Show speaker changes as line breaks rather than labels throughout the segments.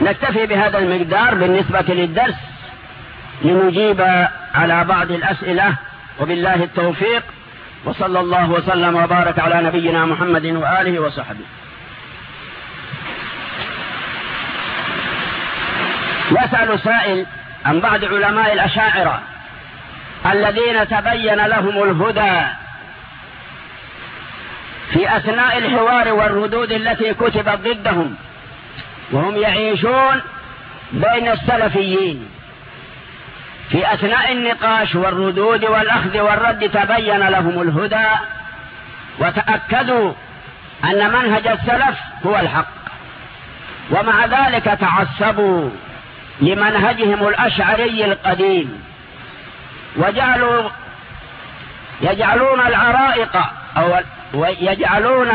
نكتفي بهذا المقدار بالنسبة للدرس لنجيب على بعض الأسئلة وبالله التوفيق وصلى الله وسلم وبارك على نبينا محمد وآله وصحبه. يسأل سائل عن بعض علماء الأشاعرة الذين تبين لهم الهدى في أثناء الحوار والردود التي كتبت ضدهم. وهم يعيشون بين السلفيين. في أثناء النقاش والردود والأخذ والرد تبين لهم الهدى وتأكدوا أن منهج السلف هو الحق. ومع ذلك تعصبوا لمنهجهم الأشعري القديم. وجعلوا يجعلون العرائق أو يجعلون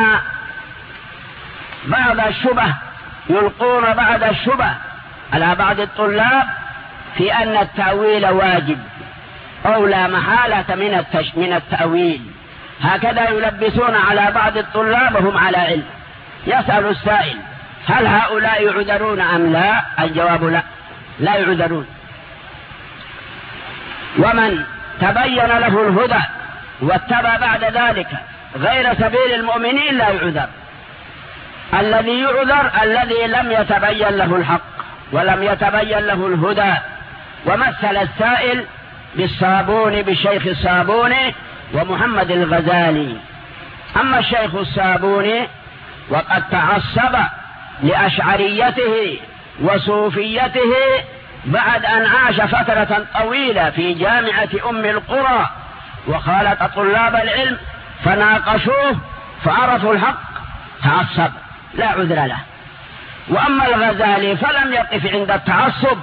بعض الشبه يلقون بعض الشبه على بعض الطلاب في أن التأويل واجب أو لا محالة من, التش من التأويل. هكذا يلبسون على بعض الطلاب وهم على علم. يسأل السائل هل هؤلاء يعذرون أم لا؟ الجواب لا لا يعذرون. ومن تبين له الهدى واتبع بعد ذلك غير سبيل المؤمنين لا يعذر. الذي يعذر الذي لم يتبين له الحق ولم يتبين له الهدى. ومثل السائل بالصابون بشيخ الصابوني ومحمد الغزالي. أما الشيخ الصابوني وقد تعصب لأشعريته وصوفيته بعد أن عاش فترة طويلة في جامعة أم القرى وخالط طلاب العلم فناقشوه فعرفوا الحق تعصب. لا عذر له. وأما الغزالي فلم يقف عند التعصب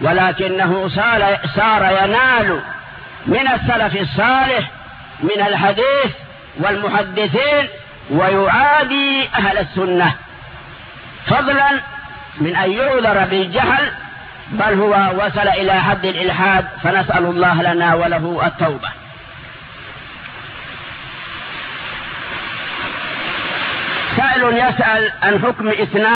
ولكنه صار ينال من السلف الصالح من الحديث والمحدثين ويعادي أهل السنة. فضلا من أن يعذر بالجهل بل هو وصل إلى حد الإلحاد فنسأل الله لنا وله التوبة. سائل يسأل عن حكم إثنان